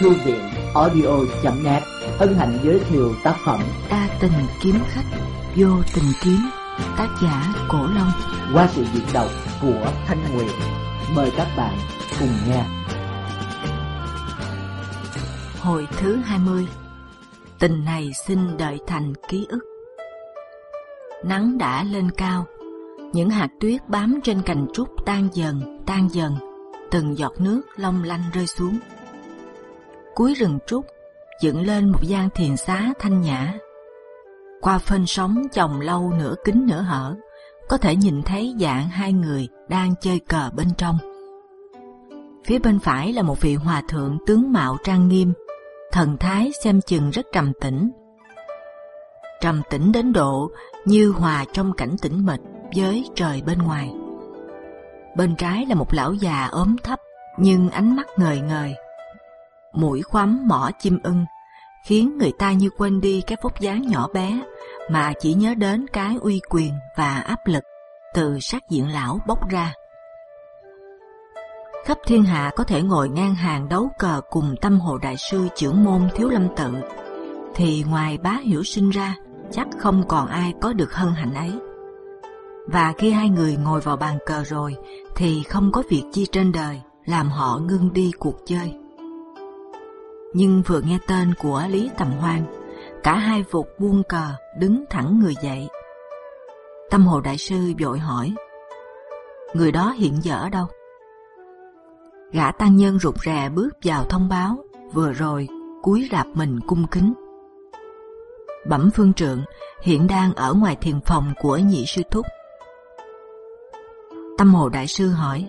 thư viện audio.net hân hạnh giới thiệu tác phẩm đa tình kiếm khách vô tình kiếm tác giả cổ long. Qua sự diễn đọc của thanh nguyệt. Mời các bạn cùng nghe. Hồi thứ 20 tình này xin đợi thành ký ức. Nắng đã lên cao những hạt tuyết bám trên cành trúc tan dần tan dần từng giọt nước long lanh rơi xuống cuối rừng trúc dựng lên một gian thiền xá thanh nhã. Qua phên sóng chồng lâu nửa kính nửa hở, có thể nhìn thấy dạng hai người đang chơi cờ bên trong. Phía bên phải là một vị hòa thượng tướng mạo trang nghiêm, thần thái xem chừng rất trầm tĩnh. Trầm tĩnh đến độ như hòa trong cảnh tĩnh mịch với trời bên ngoài. Bên trái là một lão già ốm thấp nhưng ánh mắt ngời ngời, mũi khoắm mỏ chim ưng, khiến người ta như quên đi cái vóc dáng nhỏ bé mà chỉ nhớ đến cái uy quyền và áp lực từ sát diện lão bốc ra. Khắp thiên hạ có thể ngồi ngang hàng đấu cờ cùng tâm hồ đại sư trưởng môn thiếu lâm tự, thì ngoài bá hiểu sinh ra chắc không còn ai có được hơn hạnh ấy. Và khi hai người ngồi vào bàn cờ rồi, thì không có việc chi trên đời làm họ ngưng đi cuộc chơi nhưng vừa nghe tên của Lý Tầm Hoan, cả hai vụt buông cờ, đứng thẳng người dậy. Tâm Hồ Đại sư vội hỏi: người đó hiện giờ ở đâu? Gã tăng nhân rụt rè bước vào thông báo, vừa rồi cúi rạp mình cung kính. Bẩm phương trượng hiện đang ở ngoài thiền phòng của nhị sư thúc. Tâm Hồ Đại sư hỏi: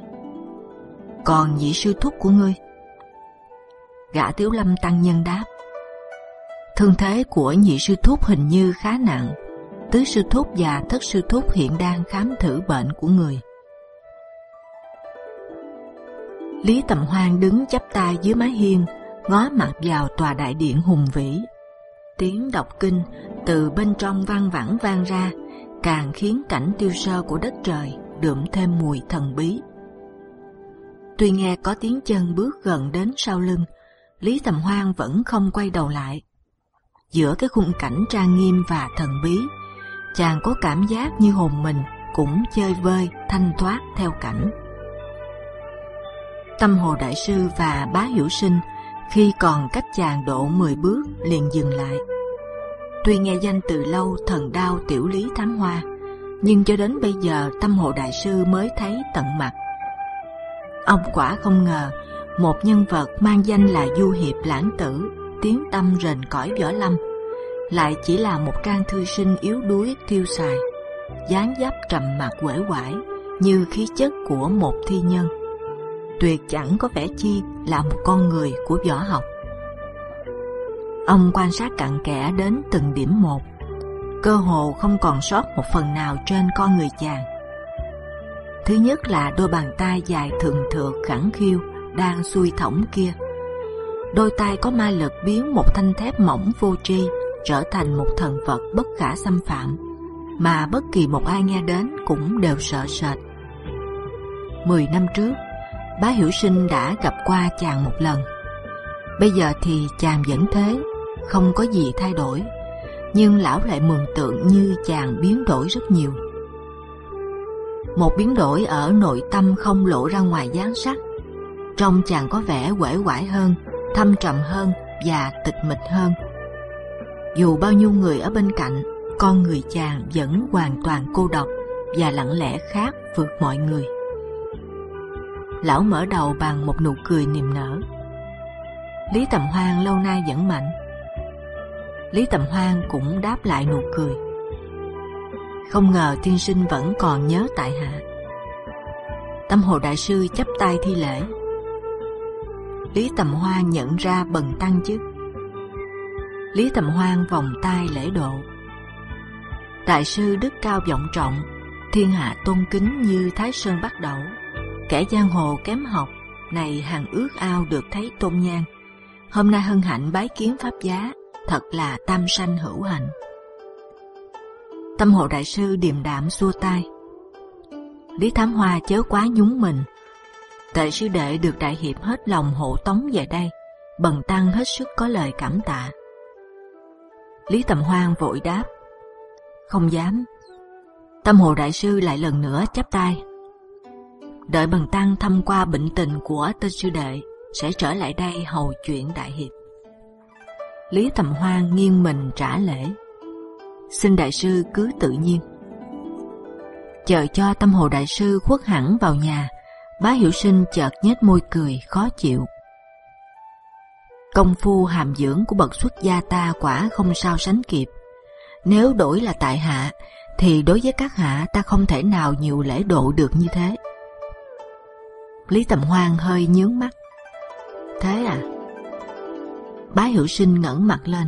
còn nhị sư thúc của ngươi? Gã Tiếu Lâm tăng nhân đáp: Thương thế của nhị sư thúc hình như khá nặng. Tứ sư thúc và thất sư thúc hiện đang khám thử bệnh của người. Lý Tầm Hoan đứng chắp tay dưới mái hiên, ngó mặt vào tòa đại điện hùng vĩ. Tiếng đọc kinh từ bên trong vang vẳng vang ra, càng khiến cảnh tiêu sơ của đất trời đượm thêm mùi thần bí. Tuy nghe có tiếng chân bước gần đến sau lưng, Lý Tầm Hoan vẫn không quay đầu lại. Giữa cái khung cảnh trang nghiêm và thần bí, chàng có cảm giác như hồn mình cũng chơi vơi thanh thoát theo cảnh. Tâm Hồ Đại sư và Bá Hiểu Sinh khi còn cách chàng độ 10 bước liền dừng lại. Tuy nghe danh từ lâu thần đao tiểu lý thám hoa, nhưng cho đến bây giờ Tâm Hồ Đại sư mới thấy tận mặt. Ông quả không ngờ một nhân vật mang danh là du hiệp lãng tử, tiếng tâm rền cõi võ lâm, lại chỉ là một trang thư sinh yếu đuối tiêu xài, dáng dấp trầm mặc uể oải như khí chất của một thi nhân, tuyệt chẳng có vẻ chi là một con người của võ học. Ông quan sát cặn kẽ đến từng điểm một, cơ hồ không còn sót một phần nào trên con người chàng. Thứ nhất là đôi bàn tay dài thường thượt khẳng khiu đang xuôi thõng kia. Đôi tay có ma lực biến một thanh thép mỏng vô tri trở thành một thần vật bất khả xâm phạm, mà bất kỳ một ai nghe đến cũng đều sợ sệt. Mười năm trước, bá hiểu sinh đã gặp qua chàng một lần. Bây giờ thì chàng vẫn thế, không có gì thay đổi, nhưng lão lại mường tượng như chàng biến đổi rất nhiều. Một biến đổi ở nội tâm không lộ ra ngoài dáng sắc, trông chàng có vẻ uể oải hơn, thâm trầm hơn và tịch mịch hơn. Dù bao nhiêu người ở bên cạnh, con người chàng vẫn hoàn toàn cô độc và lặng lẽ khác vượt mọi người. Lão mở đầu bằng một nụ cười niềm nở. Lý Tầm Hoan lâu nay vẫn mạnh. Lý Tầm Hoan cũng đáp lại nụ cười. Không ngờ tiên sinh vẫn còn nhớ tại hạ. Tâm Hồ Đại sư chấp tay thi lễ. Lý Tầm Hoan nhận ra bần tăng chứ. Lý Tầm Hoan vòng tay lễ độ. Đại sư đức cao vọng trọng, thiên hạ tôn kính như Thái Sơn bắt đầu. Kẻ giang hồ kém học, này hàng ước ao được thấy tôn nhang. Hôm nay hân hạnh bái kiến pháp giá, thật là tam sanh hữu hạnh. Tâm hộ đại sư điềm đạm xua tay. Lý Thám Hoa chớ quá nhúng mình, Tệ sư đệ được đại hiệp hết lòng hộ tống về đây, Bần tăng hết sức có lời cảm tạ. Lý Tầm Hoan vội đáp, không dám. Tâm Hồ Đại Sư lại lần nữa chắp tay. Đợi Bần Tăng thăm qua bệnh tình của tên sư đệ, sẽ trở lại đây hầu chuyện đại hiệp. Lý Tầm Hoan nghiêng mình trả lễ. Xin Đại Sư cứ tự nhiên. Chờ cho Tâm Hồ Đại Sư khuất hẳn vào nhà, bá hiểu sinh chợt nhếch môi cười khó chịu. Công phu hàm dưỡng của bậc xuất gia ta quả không sao sánh kịp. Nếu đổi là tại hạ, thì đối với các hạ ta không thể nào nhiều lễ độ được như thế. Lý Tầm Hoan hơi nhướng mắt. Thế à? Bá Hiểu Sinh ngẩng mặt lên.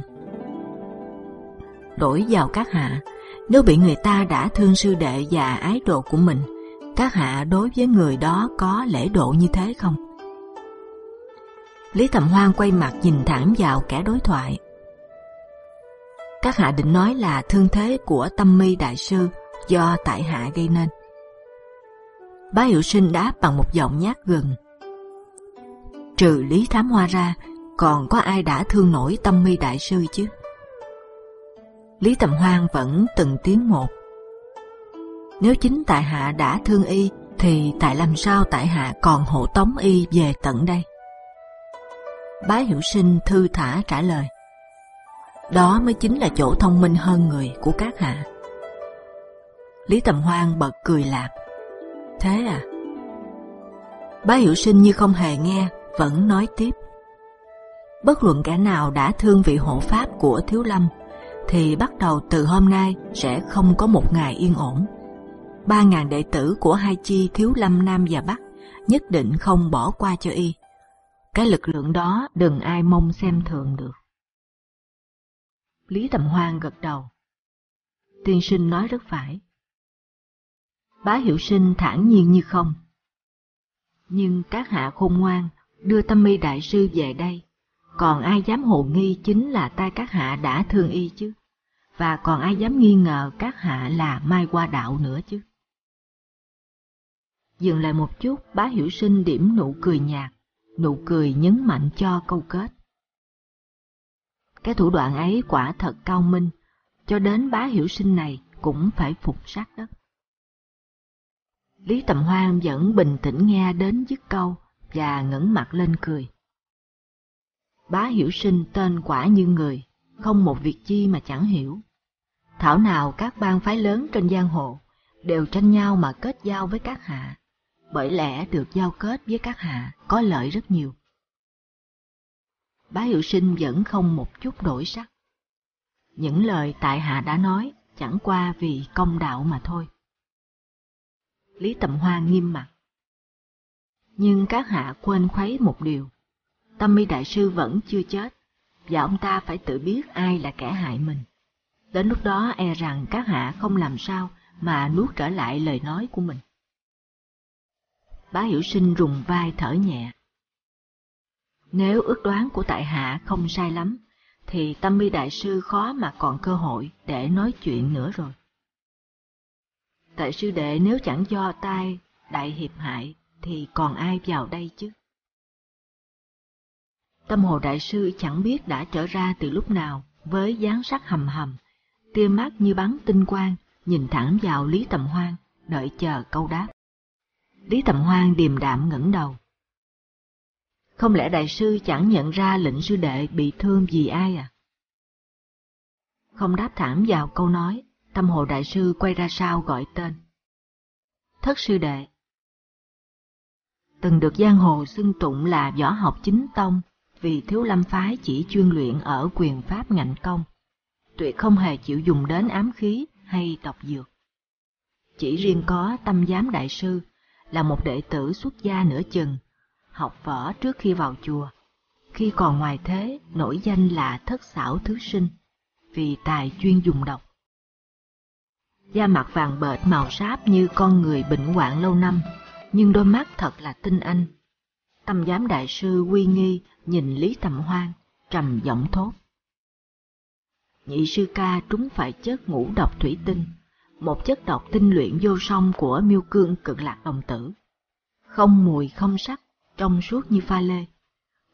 Đổi vào các hạ, nếu bị người ta đã thương sư đệ và ái độ của mình, các hạ đối với người đó có lễ độ như thế không? Lý Thẩm Hoan quay mặt nhìn thẳng vào kẻ đối thoại. Các hạ định nói là thương thế của Tâm Mi đại sư do tại hạ gây nên. Bá Hiệu Sinh đáp bằng một giọng nhát gừng. Trừ Lý Thám Hoa ra, còn có ai đã thương nổi Tâm Mi đại sư chứ? Lý Tầm Hoan vẫn từng tiếng một. Nếu chính tại hạ đã thương y, thì tại làm sao tại hạ còn hộ tống y về tận đây? Bá Hiểu Sinh thư thả trả lời. Đó mới chính là chỗ thông minh hơn người của các hạ. Lý Tầm Hoan bật cười lạc. Thế à? Bá Hiểu Sinh như không hề nghe, vẫn nói tiếp. Bất luận kẻ nào đã thương vị hộ pháp của Thiếu Lâm, thì bắt đầu từ hôm nay sẽ không có một ngày yên ổn. Ba ngàn đệ tử của hai chi Thiếu Lâm Nam và Bắc nhất định không bỏ qua cho y. Cái lực lượng đó đừng ai mong xem thường được. Lý Tầm Hoan gật đầu. Tiên sinh nói rất phải. Bá hiệu Sinh thản nhiên như không. Nhưng các hạ khôn ngoan đưa Tâm Mi đại sư về đây, còn ai dám hồ nghi chính là tay các hạ đã thương y chứ? Và còn ai dám nghi ngờ các hạ là mai qua đạo nữa chứ? Dừng lại một chút, bá hiểu sinh điểm nụ cười nhạt, nụ cười nhấn mạnh cho câu kết. Cái thủ đoạn ấy quả thật cao minh, cho đến bá hiểu sinh này cũng phải phục sát đất. Lý Tầm Hoan vẫn bình tĩnh nghe đến dứt câu và ngẩng mặt lên cười. Bá hiểu sinh tên quả như người, không một việc chi mà chẳng hiểu. Thảo nào các bang phái lớn trên giang hồ đều tranh nhau mà kết giao với các hạ, bởi lẽ được giao kết với các hạ có lợi rất nhiều. Bá Hiệu Sinh vẫn không một chút đổi sắc. Những lời tại hạ đã nói chẳng qua vì công đạo mà thôi. Lý Tầm Hoa nghiêm mặt. Nhưng các hạ quên khuấy một điều. Tâm mi đại sư vẫn chưa chết, và ông ta phải tự biết ai là kẻ hại mình. Đến lúc đó e rằng các hạ không làm sao mà nuốt trở lại lời nói của mình. Bá Hiểu Sinh rùng vai thở nhẹ. Nếu ước đoán của tại hạ không sai lắm, thì tâm mi đại sư khó mà còn cơ hội để nói chuyện nữa rồi. Tại sư đệ nếu chẳng do tai đại hiệp hại, thì còn ai vào đây chứ? Tâm hồ đại sư chẳng biết đã trở ra từ lúc nào với dáng sắc hầm hầm, tia mắt như bắn tinh quang, nhìn thẳng vào Lý Tầm Hoan, đợi chờ câu đáp. Lý Tầm Hoan điềm đạm ngẩng đầu. Không lẽ đại sư chẳng nhận ra lệnh sư đệ bị thương vì ai à? Không đáp thảm vào câu nói, tâm hồ đại sư quay ra sau gọi tên. Thất sư đệ. Từng được giang hồ xưng tụng là võ học chính tông vì thiếu lâm phái chỉ chuyên luyện ở quyền pháp ngạnh công, tuyệt không hề chịu dùng đến ám khí hay độc dược. Chỉ riêng có tâm giám đại sư là một đệ tử xuất gia nửa chừng, học võ trước khi vào chùa. Khi còn ngoài thế, nổi danh là thất xảo thứ sinh, vì tài chuyên dùng độc. Da mặt vàng bệt màu sáp như con người bệnh hoạn lâu năm, nhưng đôi mắt thật là tinh anh. Tâm giám đại sư uy nghi nhìn Lý Tầm Hoan, trầm giọng thốt. Nhị sư ca trúng phải chất ngũ độc thủy tinh, một chất độc tinh luyện vô song của miêu cương cực lạc đồng tử. Không mùi không sắc, trong suốt như pha lê.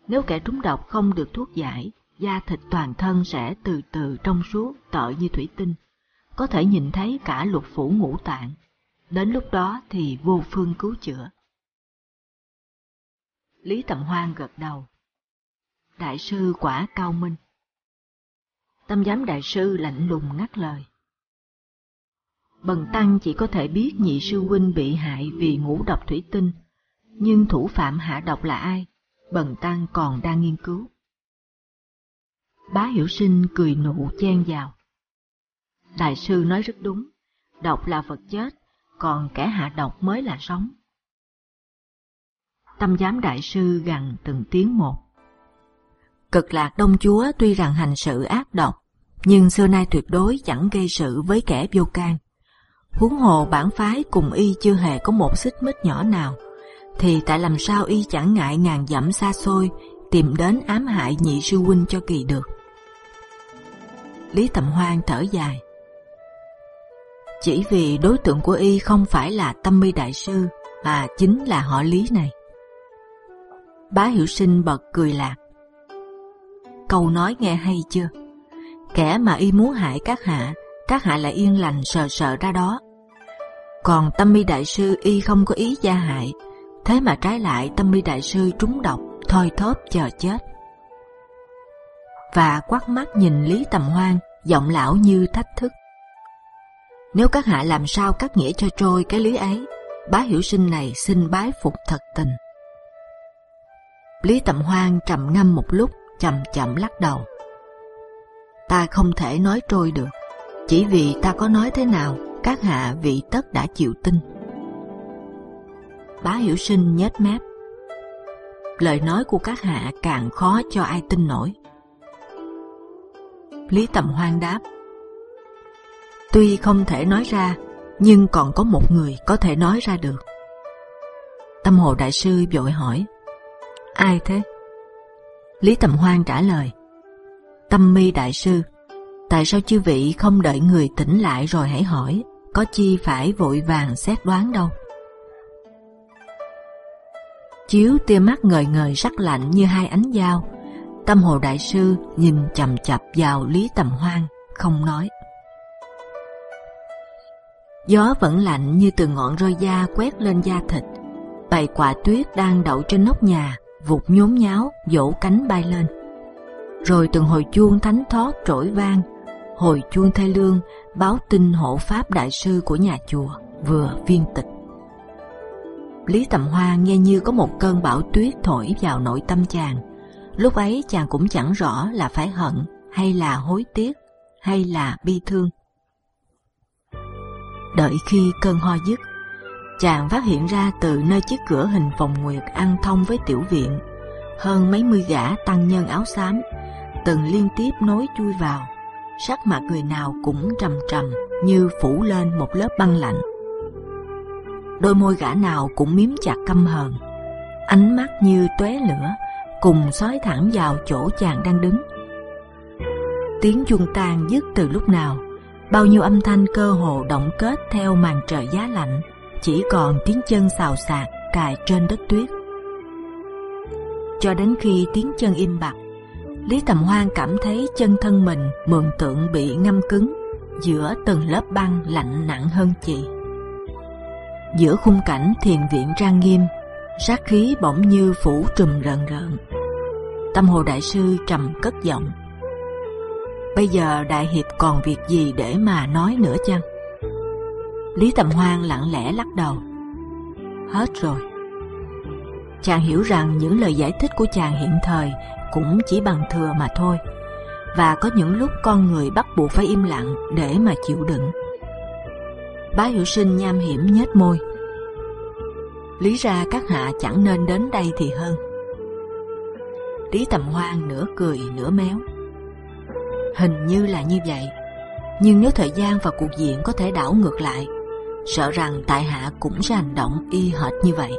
Nếu kẻ trúng độc không được thuốc giải, da thịt toàn thân sẽ từ từ trong suốt tợ như thủy tinh, có thể nhìn thấy cả lục phủ ngũ tạng. Đến lúc đó thì vô phương cứu chữa. Lý Tầm Hoan gật đầu. Đại sư quả cao minh. Tâm giám đại sư lạnh lùng ngắt lời. Bần tăng chỉ có thể biết nhị sư huynh bị hại vì ngũ độc thủy tinh, nhưng thủ phạm hạ độc là ai? Bần tăng còn đang nghiên cứu. Bá hiểu sinh cười nụ chen vào. Đại sư nói rất đúng, độc là vật chết, còn kẻ hạ độc mới là sống. Tâm giám đại sư gằn từng tiếng một. Cực lạc đông chúa tuy rằng hành sự ác độc, nhưng xưa nay tuyệt đối chẳng gây sự với kẻ vô can. Huống hồ bản phái cùng y chưa hề có một xích mích nhỏ nào, thì tại làm sao y chẳng ngại ngàn dặm xa xôi tìm đến ám hại nhị sư huynh cho kỳ được. Lý Tầm Hoan thở dài. Chỉ vì đối tượng của y không phải là tâm mi đại sư, mà chính là họ Lý này. Bá Hiểu Sinh bật cười lạc. Câu nói nghe hay chưa? Kẻ mà y muốn hại các hạ, các hạ lại yên lành sờ sợ ra đó. Còn tâm mi đại sư y không có ý gia hại, thế mà trái lại tâm mi đại sư trúng độc, thôi thóp chờ chết. Và quát mắt nhìn Lý Tầm Hoan, giọng lão như thách thức. Nếu các hạ làm sao cắt nghĩa cho trôi cái lý ấy, bá hiểu sinh này xin bái phục thật tình. Lý Tầm Hoan trầm ngâm một lúc, chậm chậm lắc đầu. Ta không thể nói trôi được, chỉ vì ta có nói thế nào, các hạ vị tất đã chịu tin. Bá Hiểu Sinh nhếch mép. Lời nói của các hạ càng khó cho ai tin nổi. Lý Tầm Hoan đáp. Tuy không thể nói ra, nhưng còn có một người có thể nói ra được. Tâm Hồ Đại Sư vội hỏi. Ai thế? Lý Tầm Hoan trả lời. Tâm Mi Đại Sư, tại sao chư vị không đợi người tỉnh lại rồi hãy hỏi, có chi phải vội vàng xét đoán đâu. Chiếu tia mắt ngời ngời sắc lạnh như hai ánh dao, Tâm Hồ Đại Sư nhìn chầm chập vào Lý Tầm Hoan, không nói. Gió vẫn lạnh như từ ngọn roi da quét lên da thịt. Bầy quả tuyết đang đậu trên nóc nhà, vụt nhốn nháo, vỗ cánh bay lên. Rồi từng hồi chuông thánh thót trỗi vang, hồi chuông thay lương báo tin hộ pháp đại sư của nhà chùa vừa viên tịch. Lý Tầm Hoa nghe như có một cơn bão tuyết thổi vào nội tâm chàng. Lúc ấy chàng cũng chẳng rõ là phải hận hay là hối tiếc hay là bi thương. Đợi khi cơn ho dứt, chàng phát hiện ra từ nơi chiếc cửa hình vòng nguyệt ăn thông với tiểu viện, hơn mấy mươi gã tăng nhân áo xám, từng liên tiếp nối chui vào, sắc mặt người nào cũng trầm trầm như phủ lên một lớp băng lạnh. Đôi môi gã nào cũng miếm chặt căm hờn, ánh mắt như tóe lửa, cùng sói thẳng vào chỗ chàng đang đứng. Tiếng chuông tan dứt từ lúc nào, bao nhiêu âm thanh cơ hồ động kết theo màn trời giá lạnh, chỉ còn tiếng chân xào xạc cài trên đất tuyết. Cho đến khi tiếng chân im bặt, Lý Tầm Hoan cảm thấy chân thân mình mượn tượng bị ngâm cứng giữa từng lớp băng lạnh nặng hơn chị. Giữa khung cảnh thiền viện trang nghiêm, sát khí bỗng như phủ trùm rợn rợn. Tâm Hồ Đại sư trầm cất giọng: Bây giờ đại hiệp còn việc gì để mà nói nữa chăng? Lý Tầm Hoan lặng lẽ lắc đầu. Hết rồi. Chàng hiểu rằng những lời giải thích của chàng hiện thời cũng chỉ bằng thừa mà thôi. Và có những lúc con người bắt buộc phải im lặng để mà chịu đựng. Bá Hiểu Sinh nham hiểm nhếch môi. Lý ra các hạ chẳng nên đến đây thì hơn. Lý Tầm Hoan nửa cười nửa méo. Hình như là như vậy. Nhưng nếu thời gian và cuộc diện có thể đảo ngược lại, sợ rằng tại hạ cũng sẽ hành động y hệt như vậy.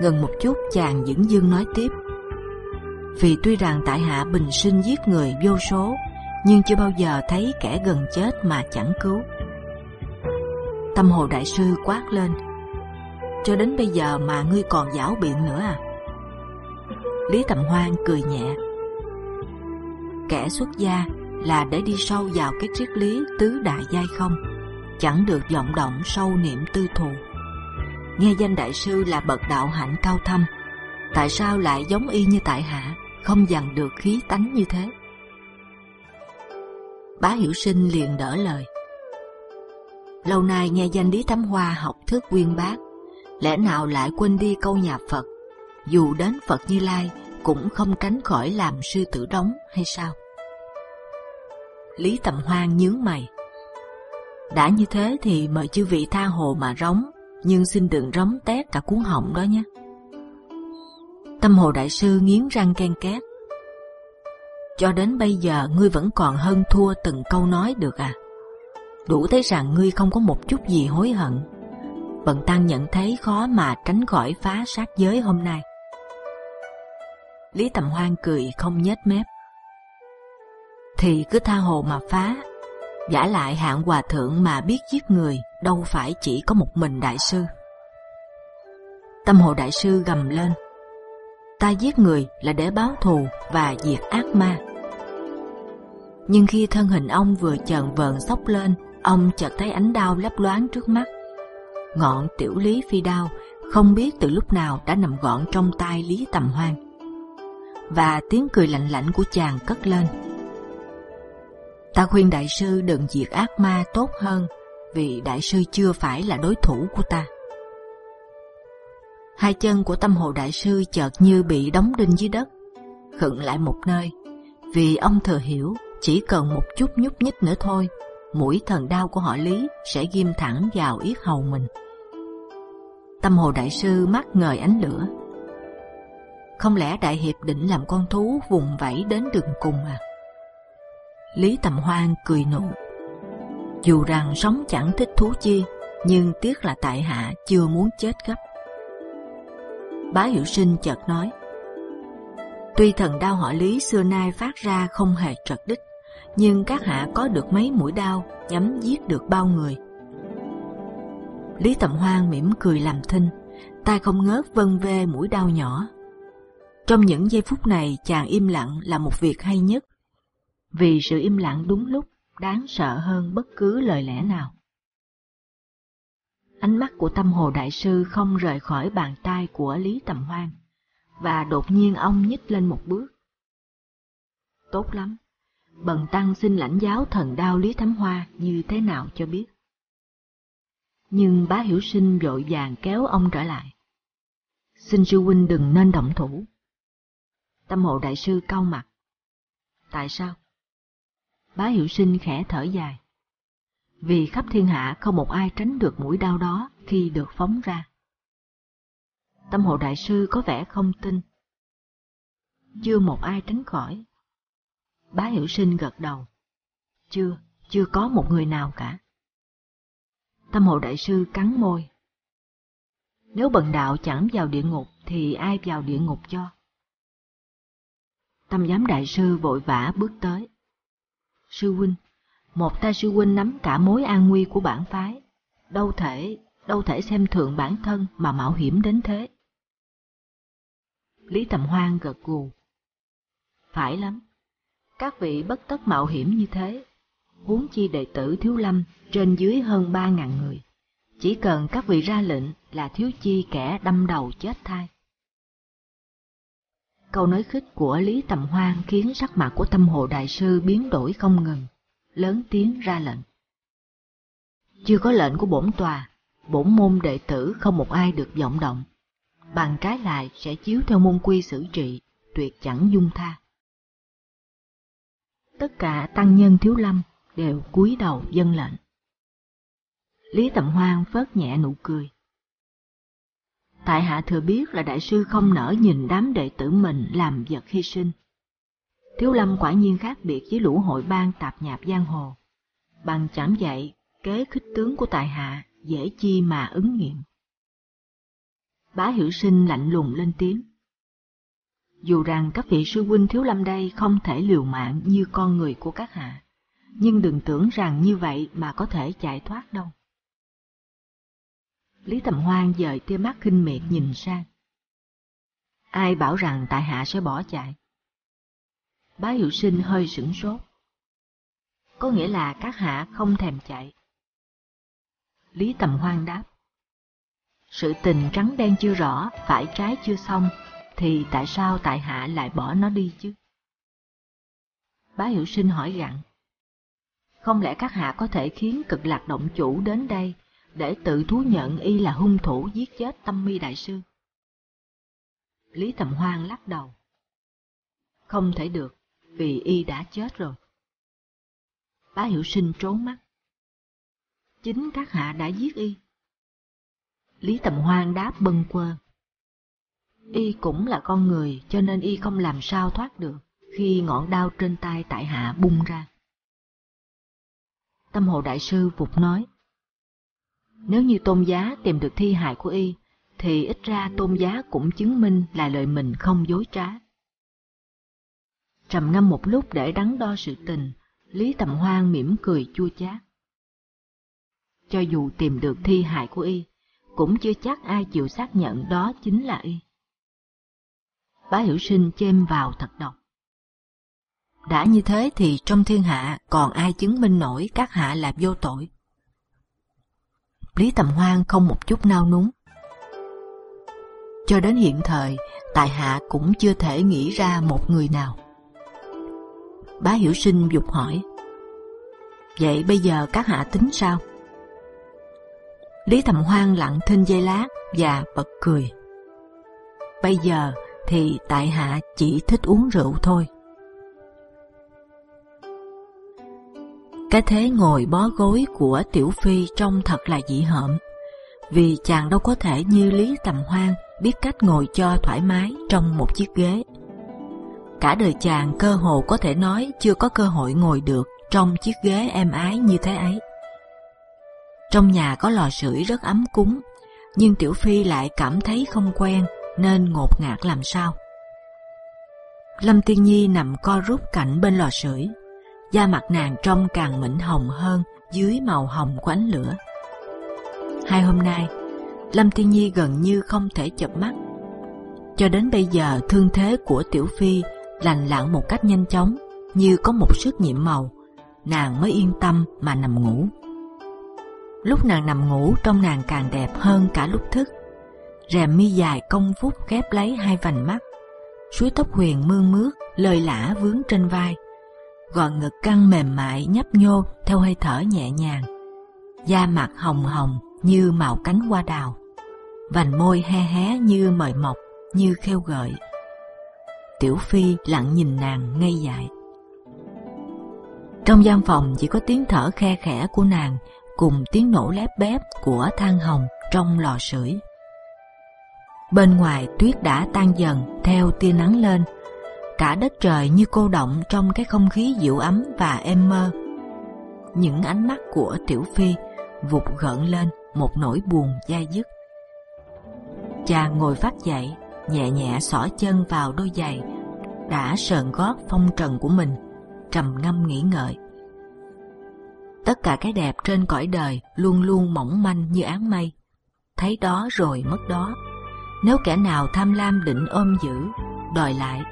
Ngừng một chút, chàng dững dưng nói tiếp. Vì tuy rằng tại hạ bình sinh giết người vô số, nhưng chưa bao giờ thấy kẻ gần chết mà chẳng cứu. Tâm hồ đại sư quát lên. Cho đến bây giờ mà ngươi còn giảo biện nữa à? Lý Tầm Hoan cười nhẹ. Kẻ xuất gia là để đi sâu vào cái triết lý tứ đại giai không, chẳng được vọng động sâu niệm tư thù. Nghe danh đại sư là bậc đạo hạnh cao thâm, tại sao lại giống y như tại hạ, không dằn được khí tánh như thế? Bá Hiểu Sinh liền đỡ lời. Lâu nay nghe danh Lý Tắm Hoa học thức uyên bác, lẽ nào lại quên đi câu nhà Phật? Dù đến Phật Như Lai cũng không tránh khỏi làm sư tử đóng hay sao? Lý Tầm Hoan nhướng mày. đã như thế thì mời chư vị tha hồ mà rống, nhưng xin đừng rống tét cả cuốn họng đó nhé. Tâm Hồ Đại sư nghiến răng ken két. Cho đến bây giờ, ngươi vẫn còn hơn thua từng câu nói được à? Đủ thấy rằng ngươi không có một chút gì hối hận. bận tăng nhận thấy khó mà tránh khỏi phá sát giới hôm nay. Lý Tầm Hoan cười không nhếch mép. Thì cứ tha hồ mà phá. Giả lại hạng hòa thượng mà biết giết người đâu phải chỉ có một mình đại sư. Tâm hồ đại sư gầm lên. Ta giết người là để báo thù và diệt ác ma. Nhưng khi thân hình ông vừa chờn vờn sốc lên, ông chợt thấy ánh đao lấp loáng trước mắt. Ngọn tiểu lý phi đao không biết từ lúc nào đã nằm gọn trong tay Lý Tầm Hoan và tiếng cười lạnh lạnh của chàng cất lên. Ta khuyên đại sư đừng diệt ác ma tốt hơn, vì đại sư chưa phải là đối thủ của ta. Hai chân của tâm hồ đại sư chợt như bị đóng đinh dưới đất, khựng lại một nơi, vì ông thừa hiểu chỉ cần một chút nhúc nhích nữa thôi, mũi thần đao của họ Lý sẽ ghim thẳng vào yết hầu mình. Tâm hồ đại sư mắt ngời ánh lửa, không lẽ đại hiệp định làm con thú vùng vẫy đến đường cùng à? Lý Tầm Hoan cười nụ. Dù rằng sống chẳng thích thú chi, nhưng tiếc là tại hạ chưa muốn chết gấp. Bá Hiểu Sinh chợt nói: Tuy thần đao họ Lý xưa nay phát ra không hề trật đích, nhưng các hạ có được mấy mũi đao nhắm giết được bao người. Lý Tầm Hoan mỉm cười làm thinh, tay không ngớt vân vê mũi đao nhỏ trong những giây phút này chàng im lặng là một việc hay nhất, vì sự im lặng đúng lúc đáng sợ hơn bất cứ lời lẽ nào. Ánh mắt của tâm hồ đại sư không rời khỏi bàn tay của Lý Tầm Hoan, và đột nhiên ông nhích lên một bước. Tốt lắm, bần tăng xin lãnh giáo thần đao Lý Thám Hoa như thế nào cho biết. Nhưng bá hiểu sinh vội vàng kéo ông trở lại. Xin sư huynh đừng nên động thủ. Tâm hộ đại sư cau mặt. Tại sao? Bá hiệu Sinh khẽ thở dài. Vì khắp thiên hạ không một ai tránh được mũi đau đó khi được phóng ra. Tâm hộ đại sư có vẻ không tin. Chưa một ai tránh khỏi. Bá hiệu Sinh gật đầu. Chưa, chưa có một người nào cả. Tâm hộ đại sư cắn môi. Nếu bần đạo chẳng vào địa ngục thì ai vào địa ngục cho? Tâm giám đại sư vội vã bước tới. Sư huynh, một ta sư huynh nắm cả mối an nguy của bản phái, đâu thể, đâu thể xem thường bản thân mà mạo hiểm đến thế. Lý Tầm Hoan gật gù. Phải lắm, các vị bất tất mạo hiểm như thế, huống chi đệ tử thiếu lâm trên dưới hơn ba ngàn người. Chỉ cần các vị ra lệnh là thiếu chi kẻ đâm đầu chết thai. Câu nói khích của Lý Tầm Hoan khiến sắc mặt của tâm hồ đại sư biến đổi không ngừng, lớn tiếng ra lệnh. Chưa có lệnh của bổn tòa, bổn môn đệ tử không một ai được vọng động, bằng trái lại sẽ chiếu theo môn quy xử trị, tuyệt chẳng dung tha. Tất cả tăng nhân thiếu lâm đều cúi đầu dân lệnh. Lý Tầm Hoan phớt nhẹ nụ cười. Tại hạ thừa biết là đại sư không nỡ nhìn đám đệ tử mình làm vật hy sinh. Thiếu lâm quả nhiên khác biệt với lũ hội ban tạp nhạp giang hồ. Bằng chẳng dạy, kế khích tướng của tại hạ dễ chi mà ứng nghiệm. Bá hiểu sinh lạnh lùng lên tiếng. Dù rằng các vị sư huynh thiếu lâm đây không thể liều mạng như con người của các hạ, nhưng đừng tưởng rằng như vậy mà có thể chạy thoát đâu. Lý Tầm Hoan dời tia mắt khinh miệt nhìn sang. Ai bảo rằng tại hạ sẽ bỏ chạy? Bá hiệu sinh hơi sửng sốt. Có nghĩa là các hạ không thèm chạy. Lý Tầm Hoan đáp. Sự tình trắng đen chưa rõ, phải trái chưa xong, thì tại sao tại hạ lại bỏ nó đi chứ? Bá Hiệu Sinh hỏi gặng: Không lẽ các hạ có thể khiến cực lạc động chủ đến đây để tự thú nhận y là hung thủ giết chết tâm mi đại sư? Lý Tầm Hoan lắc đầu. Không thể được, vì y đã chết rồi. Bá Hiểu Sinh trốn mắt. Chính các hạ đã giết y. Lý Tầm Hoan đáp bâng quơ. Y cũng là con người cho nên y không làm sao thoát được khi ngọn đao trên tay tại hạ bung ra. Tâm hồ đại sư vụt nói, nếu như tôn giá tìm được thi hại của y, thì ít ra tôn giá cũng chứng minh là lời mình không dối trá. Trầm ngâm một lúc để đắn đo sự tình, Lý Tầm Hoan mỉm cười chua chát. Cho dù tìm được thi hại của y, cũng chưa chắc ai chịu xác nhận đó chính là y. Bá Hiểu Sinh chêm vào thật độc. Đã như thế thì trong thiên hạ còn ai chứng minh nổi các hạ là vô tội. Lý Tầm Hoan không một chút nao núng. Cho đến hiện thời, tại hạ cũng chưa thể nghĩ ra một người nào. Bá Hiểu Sinh dục hỏi. Vậy bây giờ các hạ tính sao? Lý Thầm Hoan lặng thinh dây lát và bật cười. Bây giờ thì tại hạ chỉ thích uống rượu thôi. Cái thế ngồi bó gối của Tiểu Phi trông thật là dị hợm, vì chàng đâu có thể như Lý Tầm Hoan biết cách ngồi cho thoải mái trong một chiếc ghế. Cả đời chàng cơ hồ có thể nói chưa có cơ hội ngồi được trong chiếc ghế êm ái như thế ấy. Trong nhà có lò sưởi rất ấm cúng, nhưng Tiểu Phi lại cảm thấy không quen nên ngột ngạt làm sao. Lâm Tiên Nhi nằm co rút cạnh bên lò sưởi, da mặt nàng trông càng mịn hồng hơn dưới màu hồng của ánh lửa. Hai hôm nay, Lâm Tiên Nhi gần như không thể chợp mắt. Cho đến bây giờ, thương thế của Tiểu Phi lành lặn một cách nhanh chóng, như có một sức nhiệm màu, nàng mới yên tâm mà nằm ngủ. Lúc nàng nằm ngủ trong nàng càng đẹp hơn cả lúc thức. Rèm mi dài công phúc khép lấy hai vành mắt, suối tóc huyền mương mướt, lời lã vướng trên vai, gọn ngực căng mềm mại nhấp nhô theo hơi thở nhẹ nhàng, da mặt hồng hồng như màu cánh hoa đào, vành môi he hé như mời mọc, như khêu gợi. Tiểu Phi lặng nhìn nàng ngây dại. Trong gian phòng chỉ có tiếng thở khe khẽ của nàng cùng tiếng nổ lép bép của than hồng trong lò sưởi. Bên ngoài tuyết đã tan dần theo tia nắng lên, cả đất trời như cô động trong cái không khí dịu ấm và êm mơ. Những ánh mắt của Tiểu Phi vụt gợn lên một nỗi buồn dai dứt. Chàng ngồi phát dậy, nhẹ nhẹ xỏ chân vào đôi giày đã sờn gót phong trần của mình, trầm ngâm nghĩ ngợi. Tất cả cái đẹp trên cõi đời luôn luôn mỏng manh như áng mây, thấy đó rồi mất đó. Nếu kẻ nào tham lam định ôm giữ, đòi lại,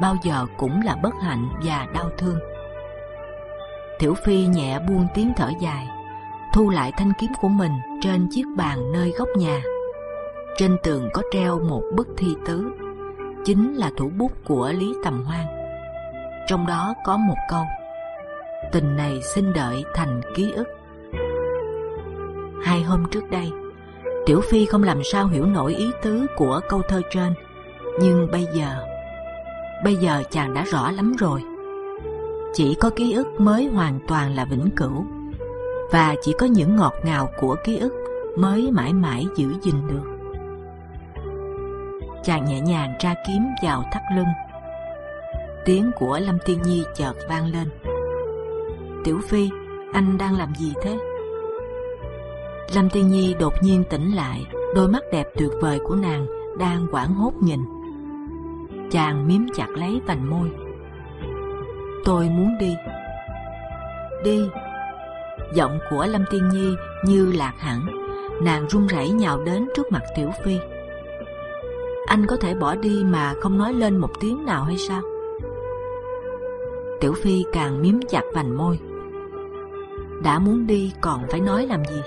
bao giờ cũng là bất hạnh và đau thương. Tiểu Phi nhẹ buông tiếng thở dài, thu lại thanh kiếm của mình trên chiếc bàn nơi góc nhà. Trên tường có treo một bức thi tứ, chính là thủ bút của Lý Tầm Hoan. Trong đó có một câu: Tình này xin đợi thành ký ức. Hai hôm trước đây, Tiểu Phi không làm sao hiểu nổi ý tứ của câu thơ trên, nhưng bây giờ, bây giờ chàng đã rõ lắm rồi. Chỉ có ký ức mới hoàn toàn là vĩnh cửu, và chỉ có những ngọt ngào của ký ức mới mãi mãi giữ gìn được. Chàng nhẹ nhàng tra kiếm vào thắt lưng. Tiếng của Lâm Tiên Nhi chợt vang lên. Tiểu Phi, anh đang làm gì thế? Lâm Tiên Nhi đột nhiên tỉnh lại, đôi mắt đẹp tuyệt vời của nàng đang quảng hốt nhìn. Chàng miếm chặt lấy vành môi. Tôi muốn đi. Đi. Giọng của Lâm Tiên Nhi như lạc hẳn, nàng run rẩy nhào đến trước mặt Tiểu Phi. anh có thể bỏ đi mà không nói lên một tiếng nào hay sao? Tiểu Phi càng miếm chặt vành môi. Đã muốn đi còn phải nói làm gì?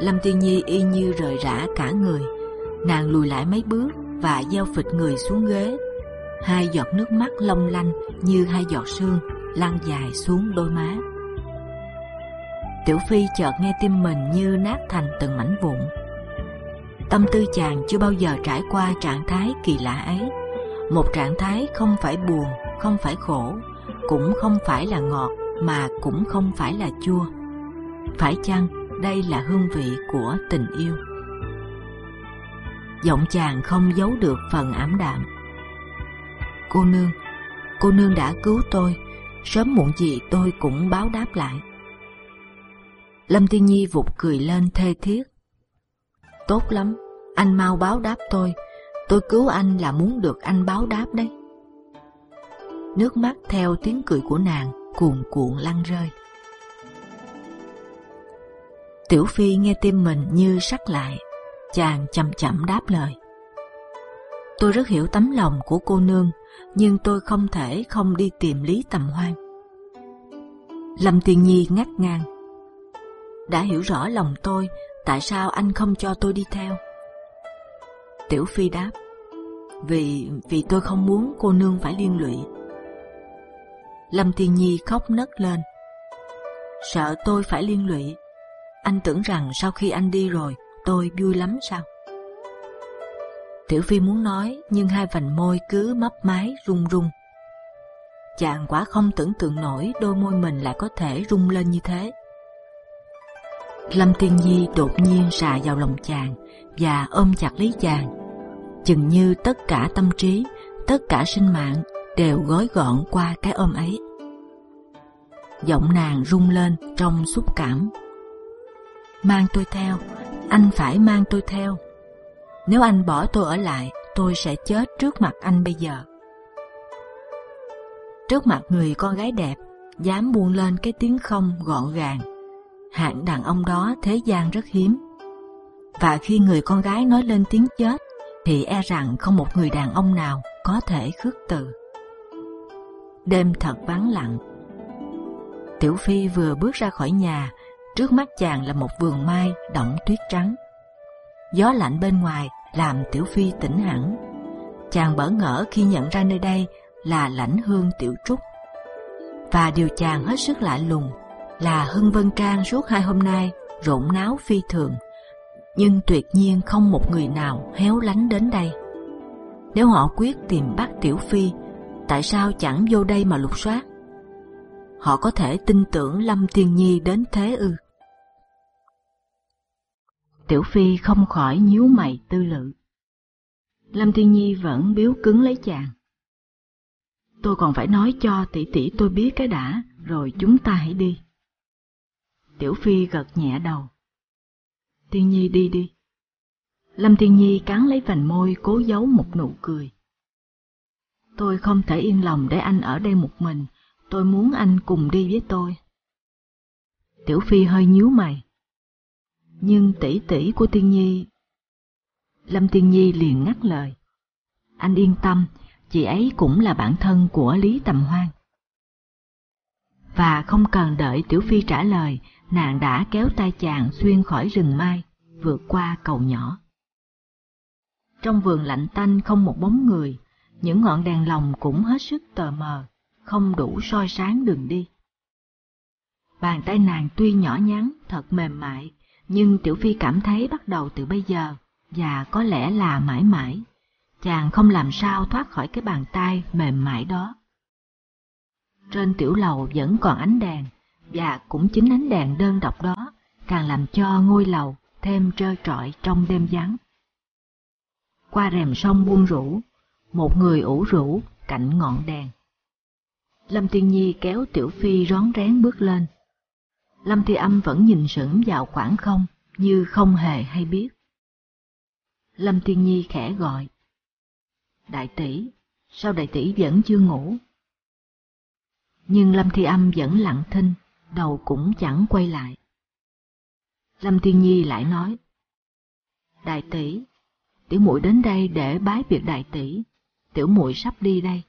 Lâm Tiên Nhi y như rời rã cả người, nàng lùi lại mấy bước và gieo phịch người xuống ghế. Hai giọt nước mắt long lanh như hai giọt sương lăn dài xuống đôi má. Tiểu Phi chợt nghe tim mình như nát thành từng mảnh vụn. Tâm tư chàng chưa bao giờ trải qua trạng thái kỳ lạ ấy, một trạng thái không phải buồn, không phải khổ, cũng không phải là ngọt, mà cũng không phải là chua. Phải chăng đây là hương vị của tình yêu? Giọng chàng không giấu được phần ảm đạm. Cô nương, cô nương đã cứu tôi, sớm muộn gì tôi cũng báo đáp lại. Lâm Thiên Nhi vụt cười lên thê thiết. Tốt lắm, anh mau báo đáp tôi. Tôi cứu anh là muốn được anh báo đáp đấy. Nước mắt theo tiếng cười của nàng cuồn cuộn lăn rơi. Tiểu Phi nghe tim mình như sắc lại, chàng chậm chậm đáp lời. Tôi rất hiểu tấm lòng của cô nương, nhưng tôi không thể không đi tìm Lý Tầm Hoan. Lâm Tiên Nhi ngắt ngang. Đã hiểu rõ lòng tôi, tại sao anh không cho tôi đi theo? Tiểu Phi đáp, vì vì tôi không muốn cô nương phải liên lụy. Lâm Tiên Nhi khóc nấc lên. Sợ tôi phải liên lụy. Anh tưởng rằng sau khi anh đi rồi, tôi vui lắm sao? Tiểu Phi muốn nói, nhưng hai vành môi cứ mấp máy run run. Chàng quả không tưởng tượng nổi đôi môi mình lại có thể rung lên như thế. Lâm Tiên Nhi đột nhiên xà vào lòng chàng và ôm chặt lấy chàng, chừng như tất cả tâm trí, tất cả sinh mạng đều gói gọn qua cái ôm ấy. Giọng nàng rung lên trong xúc cảm. Mang tôi theo, anh phải mang tôi theo. Nếu anh bỏ tôi ở lại, tôi sẽ chết trước mặt anh bây giờ. Trước mặt người con gái đẹp, dám buông lên cái tiếng không gọn gàng. Hạng đàn ông đó thế gian rất hiếm. Và khi người con gái nói lên tiếng chết, thì e rằng không một người đàn ông nào có thể khước từ. Đêm thật vắng lặng. Tiểu Phi vừa bước ra khỏi nhà, trước mắt chàng là một vườn mai đọng tuyết trắng. Gió lạnh bên ngoài làm Tiểu Phi tỉnh hẳn. Chàng bỡ ngỡ khi nhận ra nơi đây là lãnh hương Tiểu Trúc. Và điều chàng hết sức lạ lùng là Hưng Vân Trang suốt hai hôm nay rộn náo phi thường, nhưng tuyệt nhiên không một người nào héo lánh đến đây. Nếu họ quyết tìm bắt Tiểu Phi, tại sao chẳng vô đây mà lục soát? Họ có thể tin tưởng Lâm Tiên Nhi đến thế ư? Tiểu Phi không khỏi nhíu mày tư lự. Lâm Thiên Nhi vẫn biếu cứng lấy chàng. Tôi còn phải nói cho tỷ tỷ tôi biết cái đã, rồi chúng ta hãy đi. Tiểu Phi gật nhẹ đầu. Thiên Nhi đi đi. Lâm Thiên Nhi cắn lấy vành môi cố giấu một nụ cười. Tôi không thể yên lòng để anh ở đây một mình, tôi muốn anh cùng đi với tôi. Tiểu Phi hơi nhíu mày. Nhưng tỷ tỷ của Tiên Nhi... Lâm Tiên Nhi liền ngắt lời. Anh yên tâm, chị ấy cũng là bạn thân của Lý Tầm Hoan. Và không cần đợi Tiểu Phi trả lời, nàng đã kéo tay chàng xuyên khỏi rừng mai, vượt qua cầu nhỏ. Trong vườn lạnh tanh không một bóng người, những ngọn đèn lồng cũng hết sức tờ mờ, không đủ soi sáng đường đi. Bàn tay nàng tuy nhỏ nhắn, thật mềm mại, nhưng Tiểu Phi cảm thấy bắt đầu từ bây giờ, và có lẽ là mãi mãi, chàng không làm sao thoát khỏi cái bàn tay mềm mại đó. Trên tiểu lầu vẫn còn ánh đèn, và cũng chính ánh đèn đơn độc đó càng làm cho ngôi lầu thêm trơ trọi trong đêm vắng. Qua rèm sông buông rủ, một người ủ rũ cạnh ngọn đèn. Lâm Tiên Nhi kéo Tiểu Phi rón rén bước lên. Lâm Thi Âm vẫn nhìn sững vào khoảng không như không hề hay biết. Lâm thiên Nhi khẽ gọi. Đại tỷ, sao đại tỷ vẫn chưa ngủ? Nhưng Lâm Thi Âm vẫn lặng thinh, đầu cũng chẳng quay lại. Lâm thiên Nhi lại nói, Đại tỷ, Tiểu muội đến đây để bái biệt đại tỷ. Tiểu muội sắp đi đây.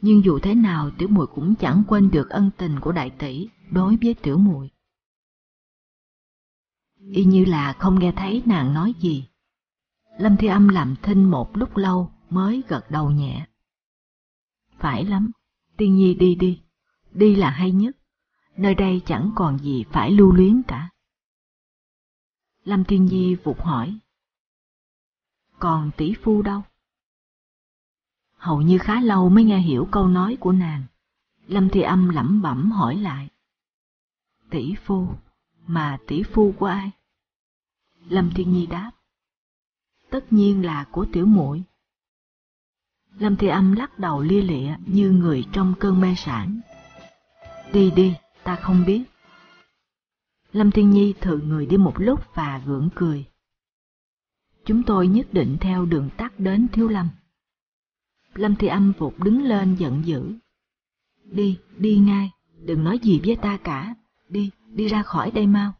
Nhưng dù thế nào tiểu muội cũng chẳng quên được ân tình của đại tỷ đối với tiểu muội. Y như là không nghe thấy nàng nói gì. Lâm Thi Âm làm thinh một lúc lâu mới gật đầu nhẹ. Phải lắm, Tiên Nhi đi đi, đi là hay nhất, nơi đây chẳng còn gì phải lưu luyến cả. Lâm Tiên Nhi vụt hỏi. Còn tỷ phu đâu? Hầu như khá lâu mới nghe hiểu câu nói của nàng. Lâm Thi Âm lẩm bẩm hỏi lại. Tỷ phu, mà tỷ phu của ai? Lâm Thiên Nhi đáp. Tất nhiên là của tiểu muội. Lâm Thi Âm lắc đầu lia lịa như người trong cơn mê sản. Đi đi, ta không biết. Lâm Thiên Nhi thử người đi một lúc và gượng cười. Chúng tôi nhất định theo đường tắt đến Thiếu Lâm. Lâm Thi Âm vụt đứng lên giận dữ. Đi, đi ngay, đừng nói gì với ta cả, đi, đi ra khỏi đây mau.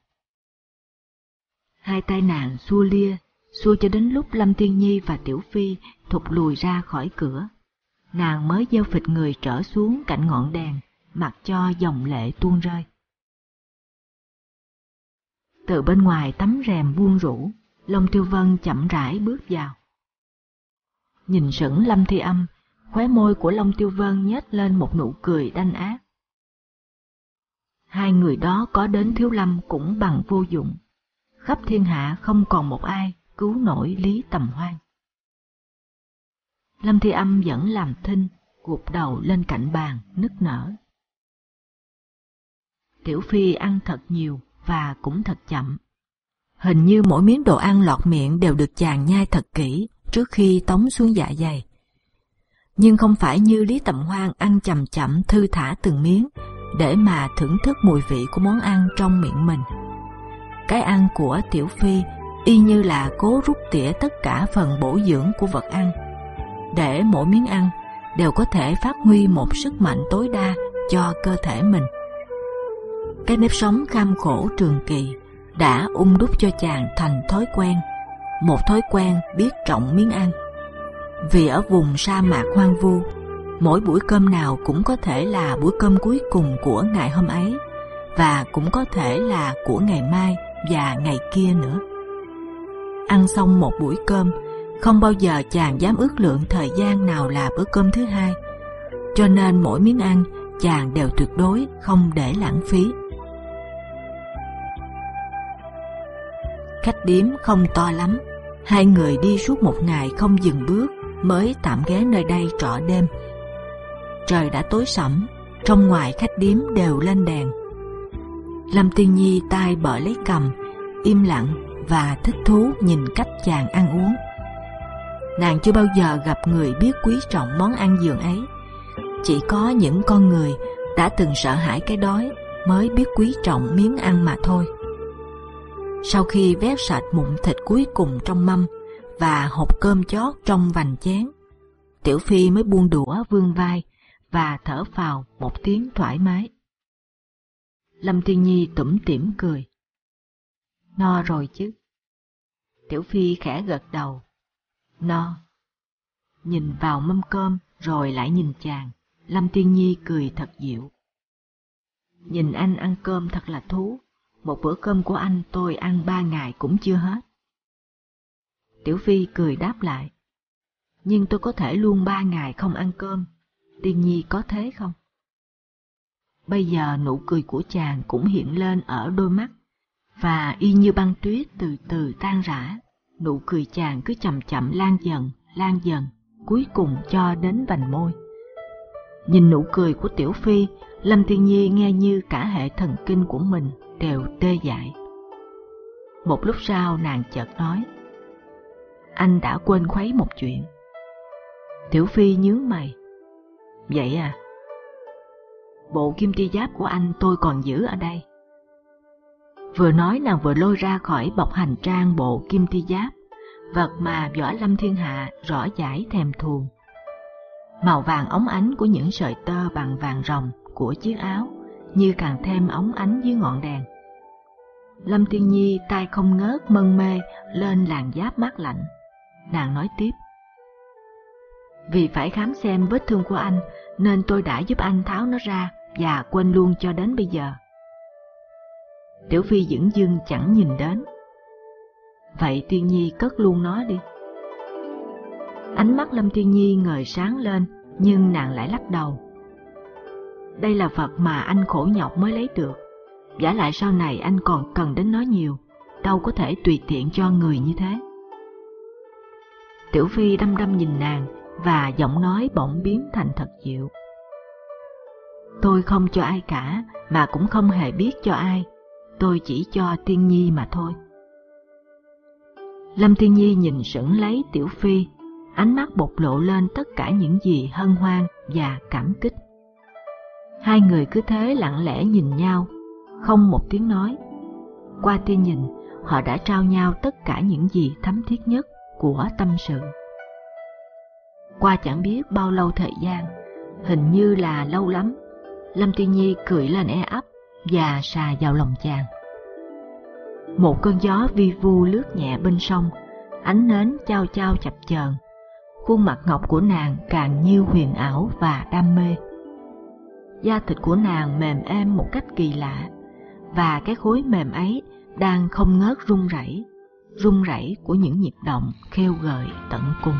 Hai tay nàng xua lia, xua cho đến lúc Lâm Tiên Nhi và Tiểu Phi thụt lùi ra khỏi cửa. Nàng mới gieo phịch người trở xuống cạnh ngọn đèn, mặc cho dòng lệ tuôn rơi. Từ bên ngoài tấm rèm buông rũ, Long Tiêu Vân chậm rãi bước vào. Nhìn sững Lâm Thi Âm, khóe môi của Long Tiêu Vân nhếch lên một nụ cười đanh ác. Hai người đó có đến Thiếu Lâm cũng bằng vô dụng. Khắp thiên hạ không còn một ai cứu nổi Lý Tầm Hoan. Lâm Thi Âm vẫn làm thinh, gục đầu lên cạnh bàn, nức nở. Tiểu Phi ăn thật nhiều và cũng thật chậm. Hình như mỗi miếng đồ ăn lọt miệng đều được chàng nhai thật kỹ trước khi tống xuống dạ dày. Nhưng không phải như Lý Tầm Hoan ăn chậm chậm thư thả từng miếng để mà thưởng thức mùi vị của món ăn trong miệng mình. Cái ăn của Tiểu Phi y như là cố rút tỉa tất cả phần bổ dưỡng của vật ăn, để mỗi miếng ăn đều có thể phát huy một sức mạnh tối đa cho cơ thể mình. Cái nếp sống kham khổ trường kỳ đã ung đúc cho chàng thành thói quen, một thói quen biết trọng miếng ăn. Vì ở vùng sa mạc hoang vu, mỗi buổi cơm nào cũng có thể là buổi cơm cuối cùng của ngày hôm ấy, và cũng có thể là của ngày mai và ngày kia nữa. Ăn xong một buổi cơm, không bao giờ chàng dám ước lượng thời gian nào là bữa cơm thứ hai, cho nên mỗi miếng ăn chàng đều tuyệt đối không để lãng phí. Khách điếm không to lắm, hai người đi suốt một ngày không dừng bước mới tạm ghé nơi đây trọ đêm. Trời đã tối sẫm, trong ngoài khách điếm đều lên đèn. Lâm Tiên Nhi tay bở lấy cầm, im lặng và thích thú nhìn cách chàng ăn uống. Nàng chưa bao giờ gặp người biết quý trọng món ăn giường ấy. Chỉ có những con người đã từng sợ hãi cái đói mới biết quý trọng miếng ăn mà thôi. Sau khi vét sạch mụn thịt cuối cùng trong mâm và hộp cơm chót trong vành chén, Tiểu Phi mới buông đũa vươn vai và thở phào một tiếng thoải mái. Lâm Thiên Nhi tủm tỉm cười. No rồi chứ. Tiểu Phi khẽ gật đầu. No. Nhìn vào mâm cơm rồi lại nhìn chàng, Lâm Tiên Nhi cười thật dịu. Nhìn anh ăn cơm thật là thú, một bữa cơm của anh tôi ăn ba ngày cũng chưa hết. Tiểu Phi cười đáp lại. Nhưng tôi có thể luôn ba ngày không ăn cơm, Tiên Nhi có thế không? Bây giờ nụ cười của chàng cũng hiện lên ở đôi mắt, và y như băng tuyết từ từ tan rã. Nụ cười chàng cứ chậm chậm lan dần, lan dần, cuối cùng cho đến vành môi. Nhìn nụ cười của Tiểu Phi, Lâm Thiên Nhi nghe như cả hệ thần kinh của mình đều tê dại. Một lúc sau nàng chợt nói, anh đã quên khuấy một chuyện. Tiểu Phi nhướng mày. Vậy à? Bộ kim ti giáp của anh tôi còn giữ ở đây. Vừa nói nàng vừa lôi ra khỏi bọc hành trang bộ kim ti giáp, vật mà võ lâm thiên hạ rõ giải thèm thuồng. Màu vàng óng ánh của những sợi tơ bằng vàng rồng của chiếc áo như càng thêm óng ánh dưới ngọn đèn. Lâm Tiên Nhi tay không ngớt mân mê lên làn giáp mát lạnh, nàng nói tiếp. Vì phải khám xem vết thương của anh, nên tôi đã giúp anh tháo nó ra và quên luôn cho đến bây giờ. Tiểu Phi dững dưng chẳng nhìn đến. Vậy Tiên Nhi cất luôn nó đi. Ánh mắt Lâm Tiên Nhi ngời sáng lên, nhưng nàng lại lắc đầu. Đây là vật mà anh khổ nhọc mới lấy được, giả lại sau này anh còn cần đến nó nhiều, đâu có thể tùy tiện cho người như thế. Tiểu Phi đăm đăm nhìn nàng và giọng nói bỗng biến thành thật dịu. Tôi không cho ai cả, mà cũng không hề biết cho ai, tôi chỉ cho Tiên Nhi mà thôi. Lâm Tiên Nhi nhìn sững lấy Tiểu Phi, ánh mắt bộc lộ lên tất cả những gì hân hoan và cảm kích. Hai người cứ thế lặng lẽ nhìn nhau, không một tiếng nói. Qua tia nhìn, họ đã trao nhau tất cả những gì thấm thiết nhất của tâm sự. Qua chẳng biết bao lâu thời gian, hình như là lâu lắm, Lâm Tiên Nhi cười lên e ấp và xà vào lòng chàng. Một cơn gió vi vu lướt nhẹ bên sông, ánh nến chao chao chập chờn, khuôn mặt ngọc của nàng càng nhiêu huyền ảo và đam mê. Da thịt của nàng mềm êm một cách kỳ lạ, và cái khối mềm ấy đang không ngớt run rẩy, run rẩy của những nhịp động khêu gợi tận cùng.